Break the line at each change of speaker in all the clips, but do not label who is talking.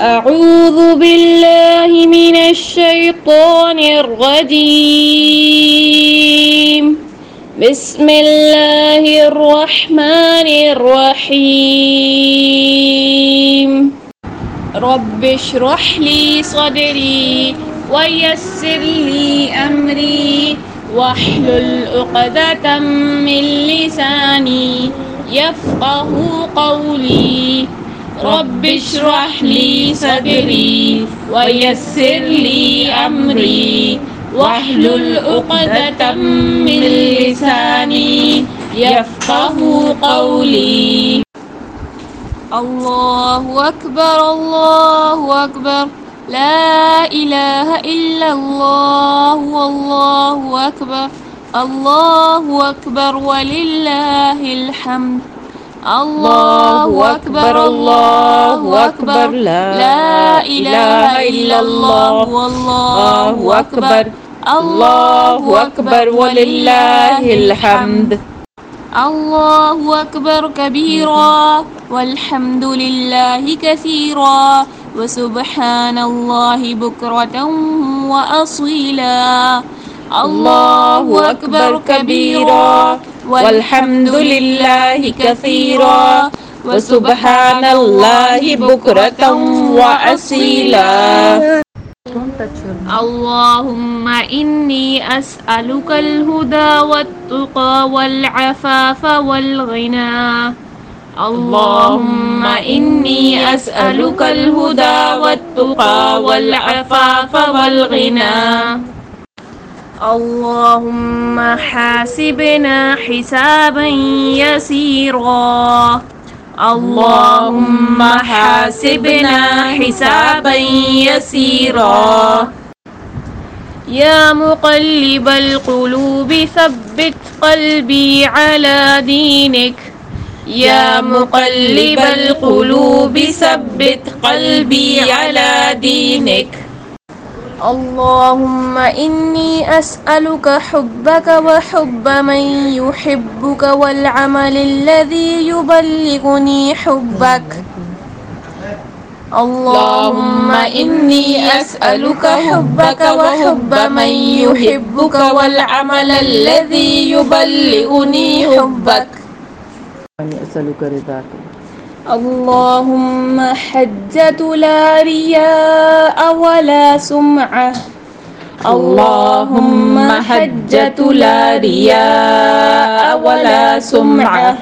أعوذ بالله من الشيطان الرجيم. بسم الله الرحمن الرحيم. رب اشرح لي صدري ويسر لي أمري واحلل عقدة من لساني يفقه قولي. رب اشرح لي صدري ويسر لي أمري واحلل عقدة من لساني يفقه قولي. الله أكبر الله أكبر. لا إله إلا الله، والله أكبر. الله أكبر، ولله الحمد. الله أكبر الله أكبر لا إله إلا الله والله أكبر الله أكبر ولله الحمد الله أكبر كبيرا والحمد لله كثيرا وسبحان الله بكرة وأصيلا الله أكبر كبيرا والحمد لله كثيرا وسبحان الله بكرة وأصيلا اللهم إني أسألك الهدى والتقى والعفاف والغنى اللهم إني أسألك الهدى والتقى والعفاف والغنى اللهم حاسبنا حسابا يسيرا. اللهم حاسبنا حسابا يسيرا. يا مقلب القلوب ثبت قلبي على دينك. يا مقلب القلوب ثبت قلبي على دينك. اللهم إني أسألك حبك وحب من يحبك والعمل الذي يبلغني حبك. اللهم إني أسألك حبك وحب من يحبك والعمل الذي يبلغني حبك.
أسألك رضاك.
اللهم حجة لا رياء ولا سمعة. اللهم حجة لا رياء ولا سمعة.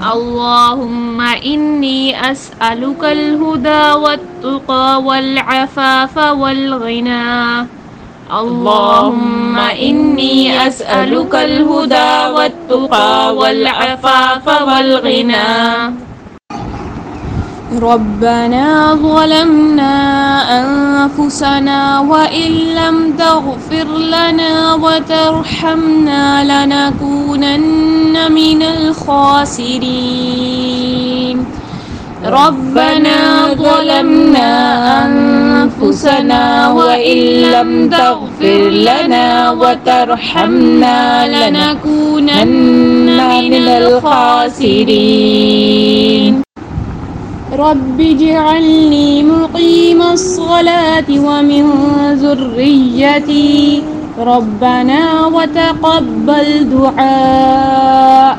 اللهم إني أسألك الهدى والتقى والعفاف والغنى. اللهم إني أسألك الهدى والتقى والعفاف والغنى. ربنا ظلمنا أنفسنا وإن لم تغفر لنا وترحمنا لنكونن من الخاسرين. ربنا ظلمنا أنفسنا وإن لم تغفر لنا وترحمنا لنكونن من الخاسرين. رب اجعلني مقيم الصلاة ومن ذريتي. ربنا وتقبل دعاء.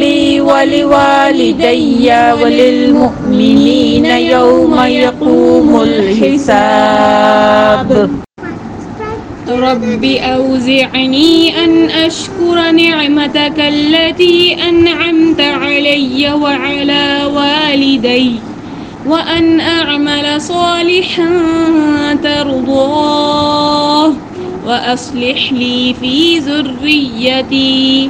ولوالدي وللمؤمنين يوم يقوم الحساب. رب أوزعني أن أشكر نعمتك التي أنعمت علي وعلى والدي، وأن أعمل صالحا ترضاه، وأصلح لي في ذريتي.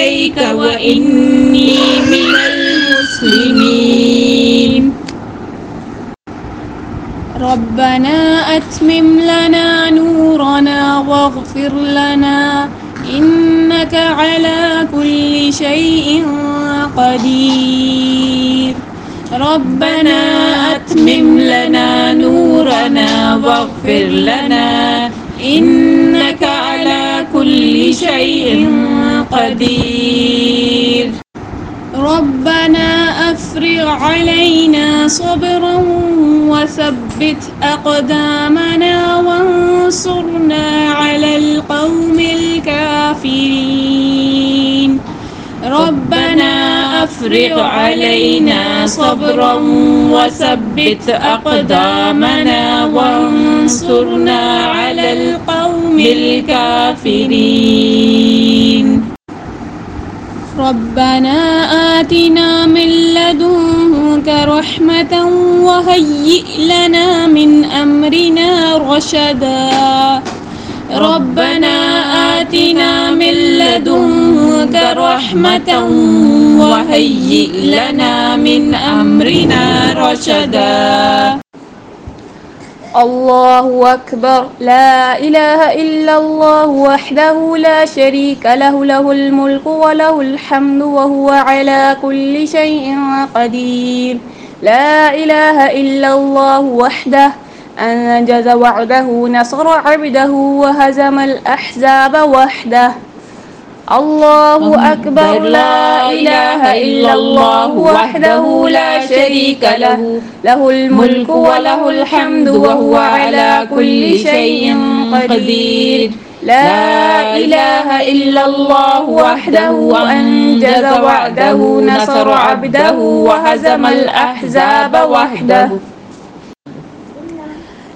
وإني من المسلمين. ربنا أتمم لنا نورنا واغفر لنا إنك على كل شيء قدير. ربنا أتمم لنا نورنا واغفر لنا إنك كل شيء قدير. ربنا أفرغ علينا صبرا وثبت أقدامنا وانصرنا على القوم الكافرين. ربنا أفرغ علينا صبرا وثبت أقدامنا وانصرنا على القوم الكافرين. ربنا آتنا من لدنك رحمة وهيئ لنا من أمرنا رشدا. ربنا آتنا من لدنك رحمة وهيئ لنا من أمرنا رشدا.
الله أكبر. لا إله إلا الله وحده لا شريك له له الملك وله الحمد وهو على كل شيء قدير. لا إله إلا الله وحده أنجز وعده نصر عبده وهزم الأحزاب وحده. الله أكبر. لا إله إلا الله وحده لا شريك له. له الملك وله الحمد وهو على كل شيء قدير. لا إله إلا الله وحده أنجز وعده نصر عبده وهزم الأحزاب وحده.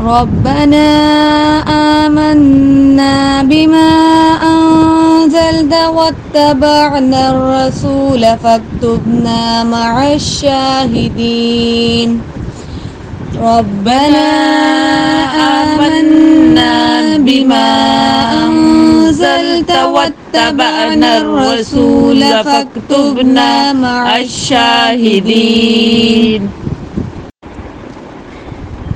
ربنا آمنا بما أنزلت واتبعنا الرسول فاكتبنا مع الشاهدين. ربنا آمنا بما أنزلت واتبعنا الرسول فاكتبنا مع الشاهدين.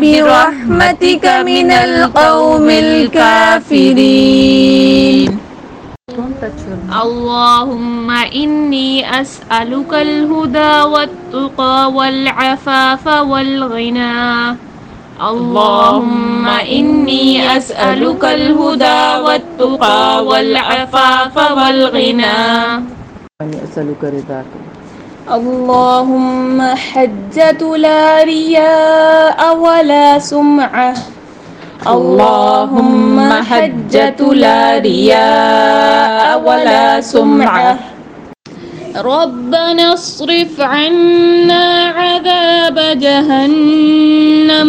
برحمتك من القوم الكافرين اللهم إني أسألك الهدى والتقى والعفاف والغنى اللهم إني أسألك الهدى والتقى والعفاف والغنى
أسألك رضاك
اللهم حجة لا رياء ولا سمعة. اللهم حجة لا رياء ولا سمعة. ربنا اصرف عنا عذاب جهنم.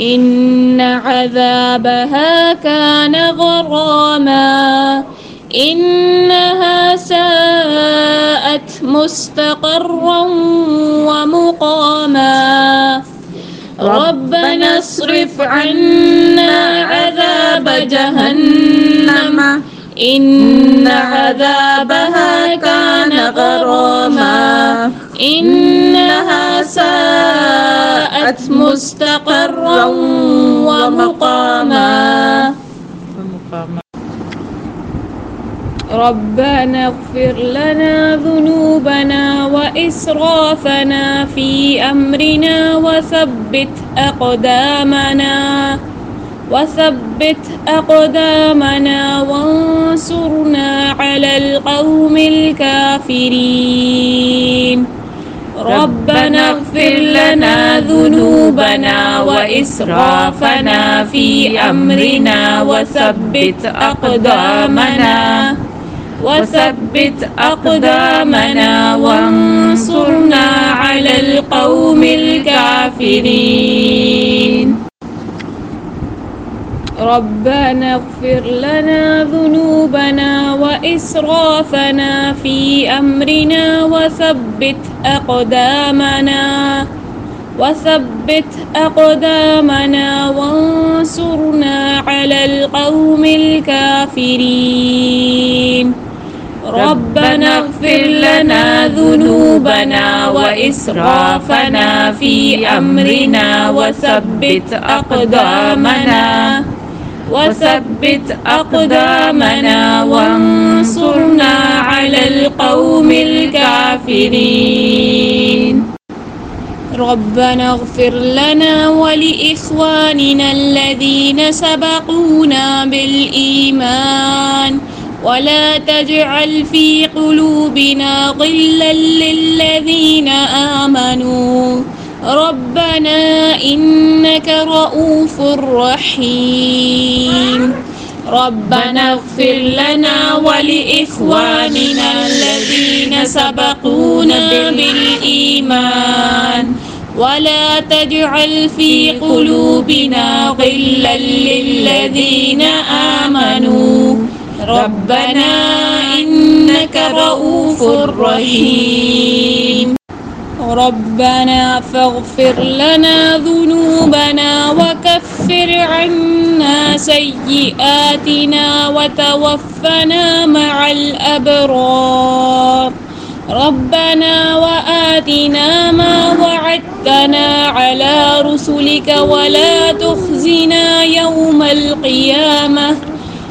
إن عذابها كان غراما. إنها ساءت مستقرا ومقاما. ربنا اصرف عنا عذاب جهنم. إن عذابها كان غراما. إنها ساءت
مستقرا ومقاما. ربنا اغفر لنا ذنوبنا وإسرافنا في أمرنا وثبت أقدامنا وثبت أقدامنا وانصرنا على القوم الكافرين. ربنا اغفر لنا ذنوبنا وإسرافنا في أمرنا وثبت أقدامنا. وثبت أقدامنا وانصرنا على القوم الكافرين. ربنا اغفر لنا ذنوبنا وإسرافنا في أمرنا وثبت أقدامنا وثبت أقدامنا وانصرنا على القوم الكافرين. ربنا اغفر لنا ذنوبنا وإسرافنا في أمرنا وثبت أقدامنا وثبت أقدامنا وانصرنا على القوم الكافرين. ربنا اغفر لنا ولإخواننا الذين سبقونا بالإيمان. ولا تجعل في قلوبنا غلا للذين آمنوا ربنا إنك رؤوف رحيم ربنا اغفر لنا ولإخواننا الذين سبقونا بالإيمان ولا تجعل في قلوبنا غلا للذين آمنوا ربنا إنك رؤوف رحيم. ربنا فاغفر لنا ذنوبنا وكفر عنا سيئاتنا وتوفنا مع الأبرار. ربنا وآتنا ما وعدتنا على رسلك ولا تخزنا يوم القيامة.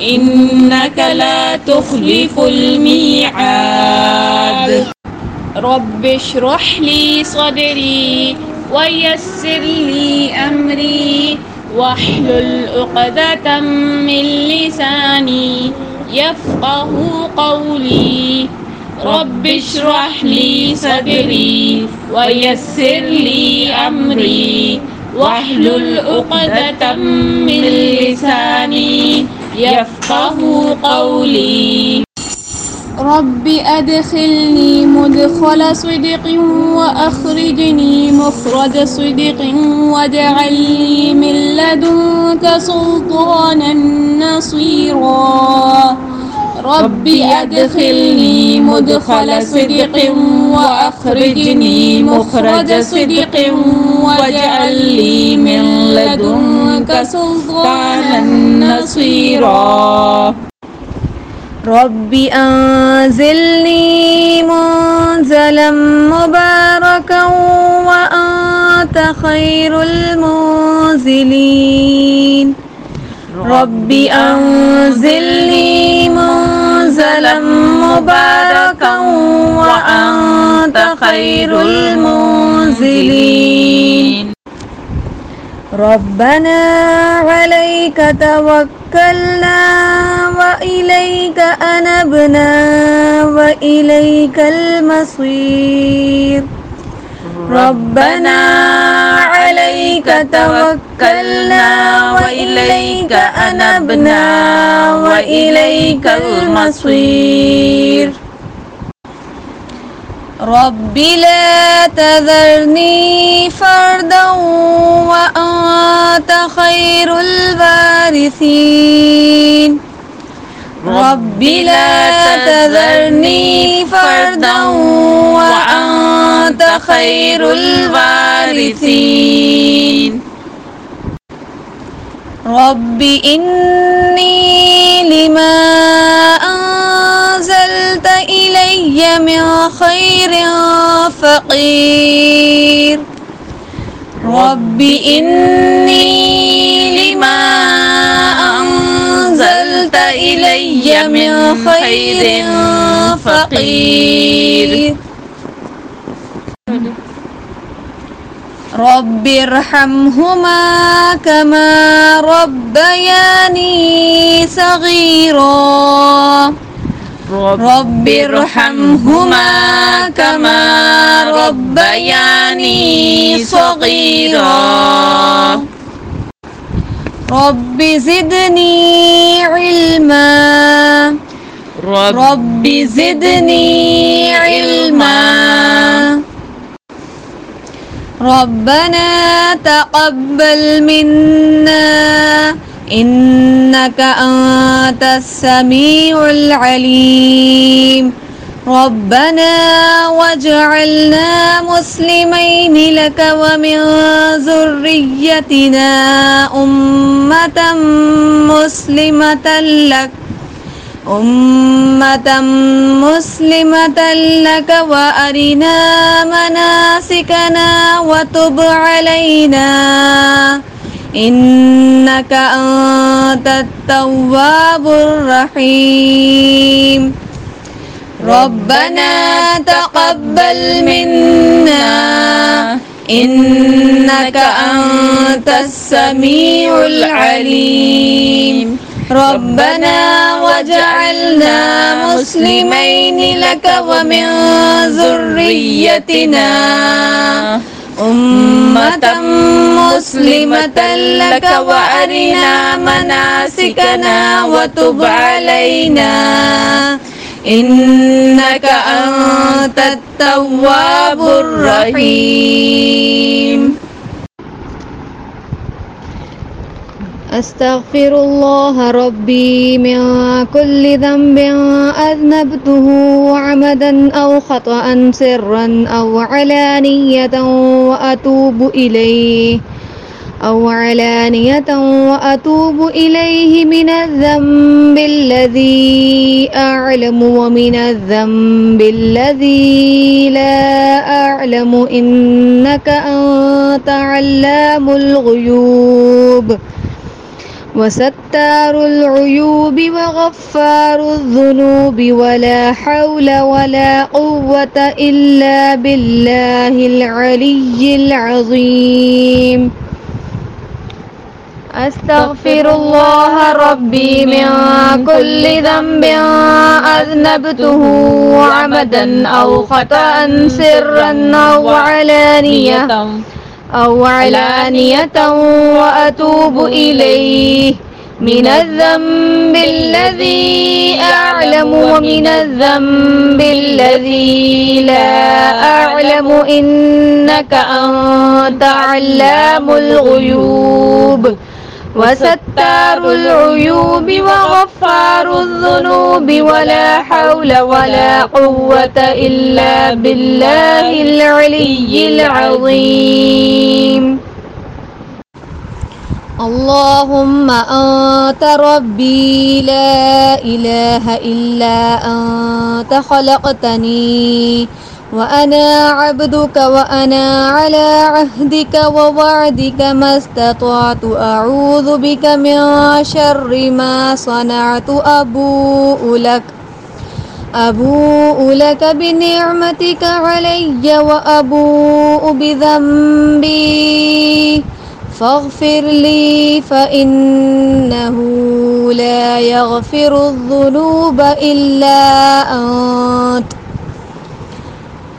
إنك لا تخلف الميعاد. رب اشرح لي صدري ويسر لي أمري واحلل عقدة من لساني يفقه قولي. رب اشرح لي صدري ويسر لي أمري واحلل عقدة من لساني يفقهوا قولي. رب أدخلني مدخل صدق وأخرجني مخرج صدق واجعل لي من لدنك سلطانا نصيرا. رب أدخلني مدخل صدق وأخرجني مخرج صدق واجعل لي من لدنك سلطانا نصيرا
رب أنزلني منزلا مباركا وأنت خير المنزلين رب أنزلني منزلا مباركا وأنت خير المنزلين ربنا عليك توكلنا وإليك أنبنا وإليك المصير ربنا عليك توكلنا وإليك أنبنا وإليك المصير. رب لا تذرني فردا وأنت خير الوارثين. رب لا تذرني فردا وأنت خير الوارثين رب إني لما أنزلت إلي من خير فقير رب إني لما من خير فقير رب ارحمهما كما ربياني صغيرا. رب ارحمهما كما ربياني صغيرا. رب زدني علما رب زدني علما ربنا تقبل منا إنك أنت السميع العليم ربنا واجعلنا مسلمين لك ومن ذريتنا أمة مسلمة لك، أمة مسلمة لك وأرنا مناسكنا وتب علينا، إنك أنت التواب الرحيم. ربنا تقبل منا إنك أنت السميع العليم. ربنا وجعلنا مسلمين لك ومن ذريتنا أمة مسلمة لك وأرنا مناسكنا وتب علينا. إنك أنت التواب الرحيم. أستغفر الله ربي من كل ذنب أذنبته عمدا أو خطأ سرا أو علانية وأتوب إليه. أو علانية وأتوب إليه من الذنب الذي أعلم ومن الذنب الذي لا أعلم إنك أنت علام الغيوب وستار العيوب وغفار الذنوب ولا حول ولا قوة إلا بالله العلي العظيم أستغفر الله ربي من كل ذنب أذنبته عمدا أو خطأ سرا أو علانية أو علانية وأتوب إليه من الذنب الذي أعلم ومن الذنب الذي لا أعلم إنك أنت علام الغيوب وستار العيوب وغفار الذنوب ولا حول ولا قوة إلا بالله العلي العظيم. اللهم أنت ربي لا إله إلا أنت خلقتني وأنا عبدك وأنا على عهدك ووعدك ما استطعت أعوذ بك من شر ما صنعت أبوء لك أبوء لك بنعمتك علي وأبوء بذنبي، فاغفر لي فإنه لا يغفر الذنوب إلا أنت.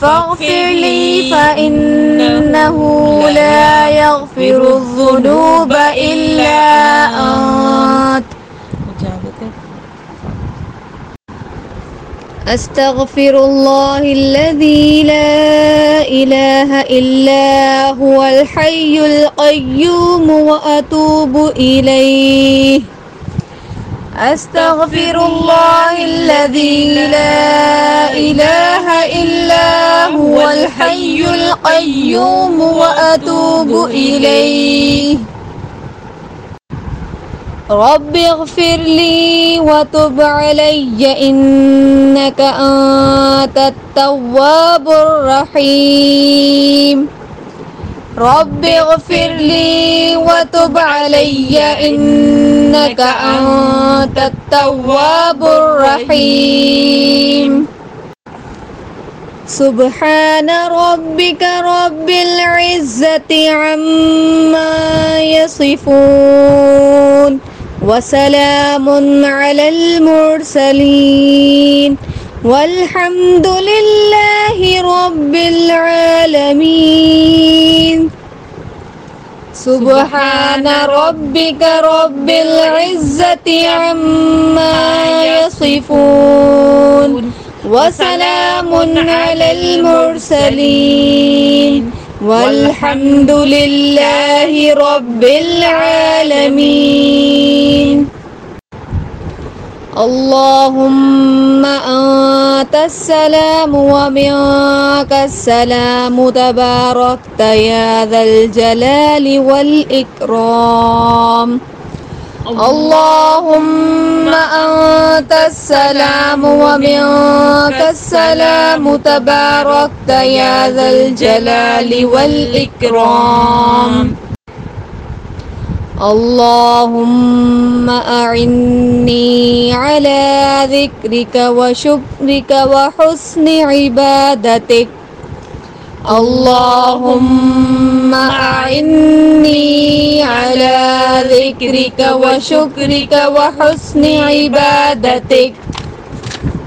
فاغفر لي فإنه لا يغفر الذنوب إلا أنت أستغفر الله الذي لا إله إلا هو الحي القيوم وأتوب إليه. أستغفر الله الذي لا إله إلا هو الحي القيوم وأتوب إليه. رب اغفر لي وتب علي إنك أنت التواب الرحيم. رب اغفر لي وتب علي إنك أنت التواب الرحيم. سبحان ربك رب العزة عما يصفون وسلام على المرسلين. والحمد لله رب العالمين سبحان ربك رب العزة عما يصفون وسلام على المرسلين والحمد لله رب العالمين اللهم أنت السلام ومنك السلام. تباركت يا ذا الجلال والإكرام. اللهم أنت السلام ومنك السلام. تباركت يا ذا الجلال والإكرام. اللهم أعني على ذكرك وشكرك وحسن عبادتك. اللهم أعني على ذكرك وشكرك وحسن عبادتك.